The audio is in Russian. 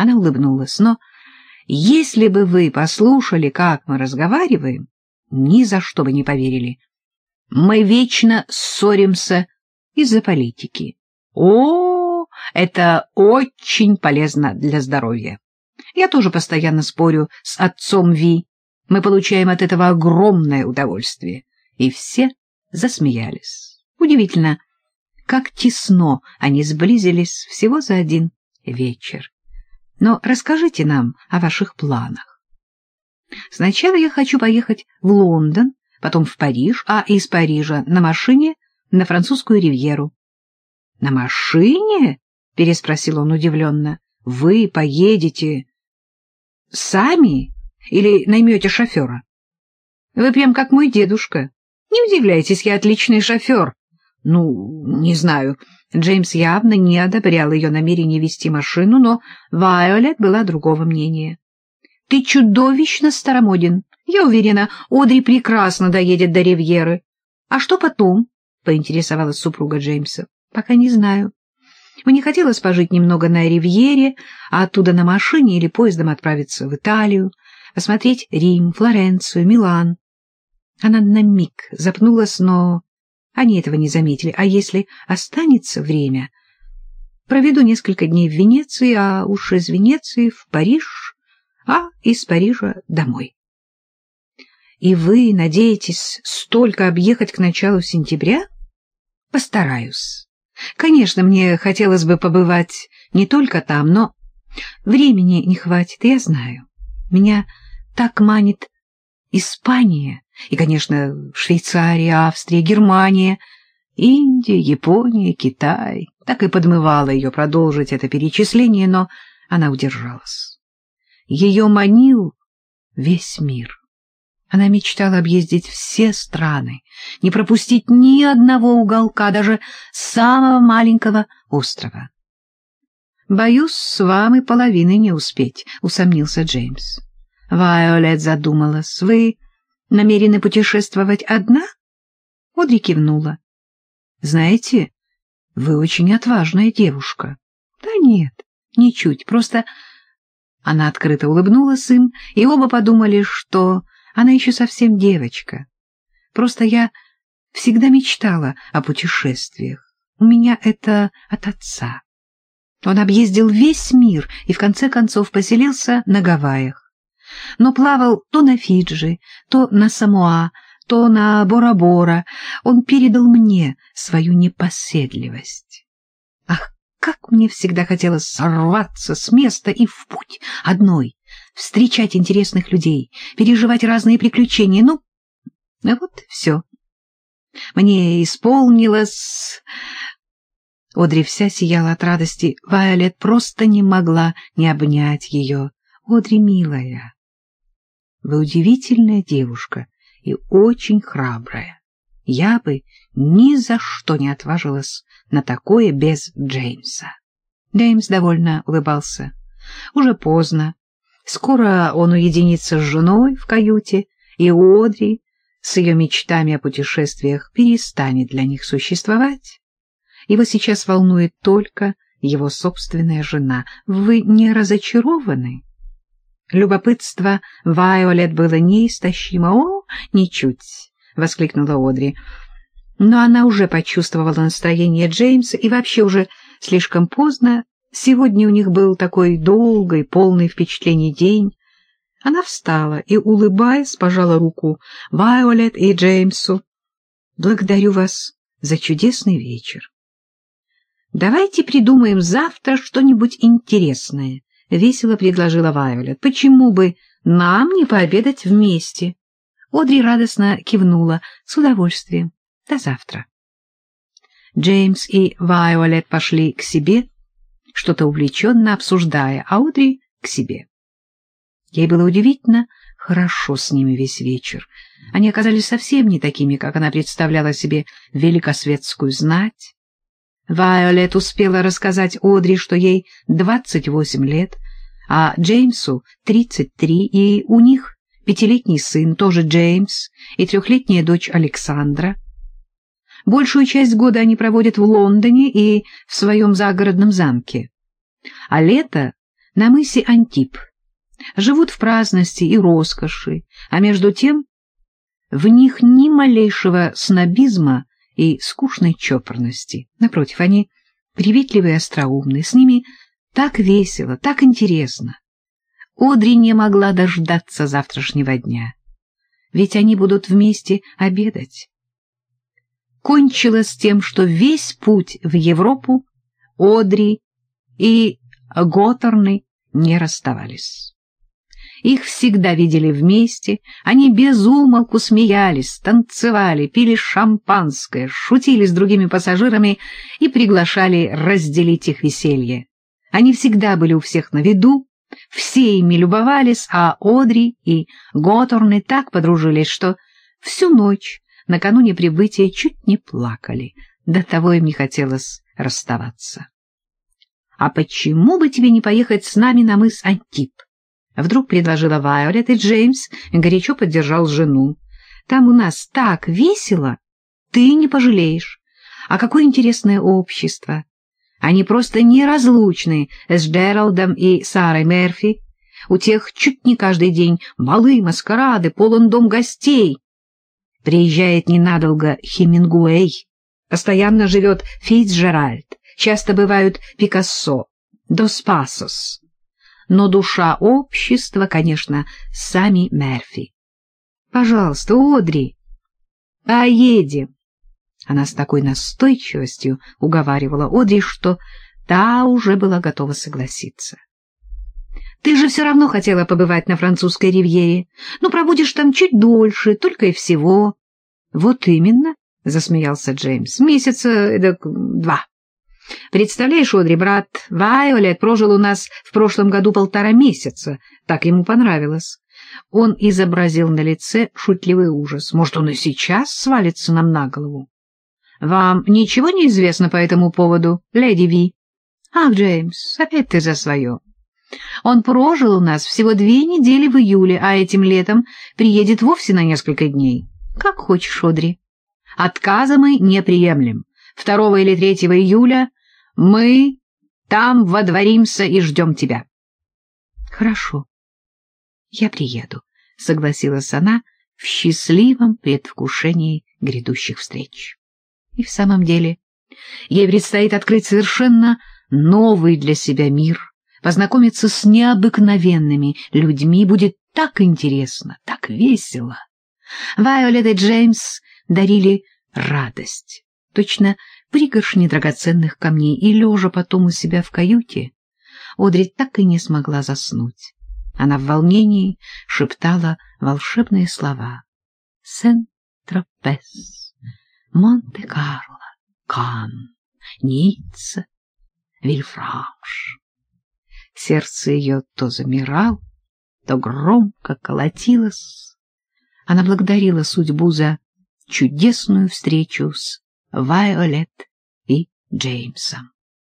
Она улыбнулась. Но если бы вы послушали, как мы разговариваем, ни за что бы не поверили. Мы вечно ссоримся из-за политики. О, это очень полезно для здоровья. Я тоже постоянно спорю с отцом Ви. Мы получаем от этого огромное удовольствие. И все засмеялись. Удивительно, как тесно они сблизились всего за один вечер. Но расскажите нам о ваших планах. Сначала я хочу поехать в Лондон, потом в Париж, а из Парижа на машине на французскую ривьеру. — На машине? — переспросил он удивленно. — Вы поедете сами или наймете шофера? — Вы прям как мой дедушка. Не удивляйтесь, я отличный шофер. Ну, не знаю. Джеймс явно не одобрял ее намерение вести машину, но Вайолет была другого мнения. — Ты чудовищно старомоден. Я уверена, Одри прекрасно доедет до Ривьеры. — А что потом? — поинтересовалась супруга Джеймса. — Пока не знаю. Мне хотелось пожить немного на Ривьере, а оттуда на машине или поездом отправиться в Италию, осмотреть Рим, Флоренцию, Милан. Она на миг запнулась, но они этого не заметили. А если останется время, проведу несколько дней в Венеции, а уж из Венеции в Париж, а из Парижа домой. И вы надеетесь столько объехать к началу сентября? Постараюсь. Конечно, мне хотелось бы побывать не только там, но времени не хватит, я знаю. Меня так манит Испания и, конечно, Швейцария, Австрия, Германия, Индия, Япония, Китай. Так и подмывало ее продолжить это перечисление, но она удержалась. Ее манил весь мир. Она мечтала объездить все страны, не пропустить ни одного уголка, даже самого маленького острова. «Боюсь, с вами половины не успеть», — усомнился Джеймс. Вайолет задумалась. «Вы намерены путешествовать одна?» Одри кивнула. «Знаете, вы очень отважная девушка». «Да нет, ничуть, просто...» Она открыто улыбнулась им, и оба подумали, что она еще совсем девочка. Просто я всегда мечтала о путешествиях. У меня это от отца. Он объездил весь мир и в конце концов поселился на Гавайях но плавал то на Фиджи, то на Самоа, то на Бора-Бора. Он передал мне свою непоседливость. Ах, как мне всегда хотелось сорваться с места и в путь одной, встречать интересных людей, переживать разные приключения. Ну, а вот все. Мне исполнилось... Одри вся сияла от радости. Вайолет просто не могла не обнять ее. Одри, милая, вы удивительная девушка и очень храбрая. Я бы ни за что не отважилась на такое без Джеймса. Джеймс довольно улыбался. Уже поздно. Скоро он уединится с женой в каюте, и Одри с ее мечтами о путешествиях перестанет для них существовать. Его сейчас волнует только его собственная жена. Вы не разочарованы? Любопытство Вайолет было неистощимо. «О, ничуть!» — воскликнула Одри. Но она уже почувствовала настроение Джеймса, и вообще уже слишком поздно. Сегодня у них был такой долгий, полный впечатлений день. Она встала и, улыбаясь, пожала руку Вайолет и Джеймсу. «Благодарю вас за чудесный вечер. Давайте придумаем завтра что-нибудь интересное». — весело предложила Вайолет. — Почему бы нам не пообедать вместе? Одри радостно кивнула. — С удовольствием. До завтра. Джеймс и Вайолет пошли к себе, что-то увлеченно обсуждая, а Одри — к себе. Ей было удивительно хорошо с ними весь вечер. Они оказались совсем не такими, как она представляла себе великосветскую знать. Вайолет успела рассказать Одри, что ей 28 лет, а Джеймсу 33, и у них пятилетний сын, тоже Джеймс, и трехлетняя дочь Александра. Большую часть года они проводят в Лондоне и в своем загородном замке. А лето на мысе Антип, живут в праздности и роскоши, а между тем в них ни малейшего снобизма и скучной чопорности. Напротив, они приветливые и остроумные, с ними так весело, так интересно. Одри не могла дождаться завтрашнего дня, ведь они будут вместе обедать. Кончилось тем, что весь путь в Европу Одри и Готорны не расставались. Их всегда видели вместе, они без умолку смеялись, танцевали, пили шампанское, шутили с другими пассажирами и приглашали разделить их веселье. Они всегда были у всех на виду, все ими любовались, а Одри и Готорны так подружились, что всю ночь накануне прибытия чуть не плакали, до того им не хотелось расставаться. — А почему бы тебе не поехать с нами на мыс Антип? Вдруг предложила Вайолет, и Джеймс горячо поддержал жену. Там у нас так весело, ты не пожалеешь. А какое интересное общество! Они просто неразлучны с Джералдом и Сарой Мерфи. У тех чуть не каждый день балы, маскарады, полон дом гостей. Приезжает ненадолго Хемингуэй, постоянно живет Фицджеральд, часто бывают Пикассо, Дос Пасос но душа общества, конечно, сами Мерфи. Пожалуйста, Одри, поедем. Она с такой настойчивостью уговаривала Одри, что та уже была готова согласиться. Ты же все равно хотела побывать на французской ривьере. Ну, пробудешь там чуть дольше, только и всего. — Вот именно, — засмеялся Джеймс, — месяца эдак два. Представляешь, Одри, брат Вайолет прожил у нас в прошлом году полтора месяца. Так ему понравилось. Он изобразил на лице шутливый ужас. Может, он и сейчас свалится нам на голову? Вам ничего не известно по этому поводу, леди Ви? Ах, Джеймс, опять ты за свое. Он прожил у нас всего две недели в июле, а этим летом приедет вовсе на несколько дней. Как хочешь, Одри. Отказа мы не приемлем. 2 или 3 июля мы там водворимся и ждем тебя. — Хорошо, я приеду, — согласилась она в счастливом предвкушении грядущих встреч. И в самом деле ей предстоит открыть совершенно новый для себя мир, познакомиться с необыкновенными людьми будет так интересно, так весело. Вайолет и Джеймс дарили радость, точно пригоршни драгоценных камней, и, лежа потом у себя в каюте, Одри так и не смогла заснуть. Она в волнении шептала волшебные слова. Сент-Тропес, Монте-Карло, Кан, Ницца, Вильфранш. Сердце ее то замирало, то громко колотилось. Она благодарила судьбу за чудесную встречу с Вайолет и Джеймсом.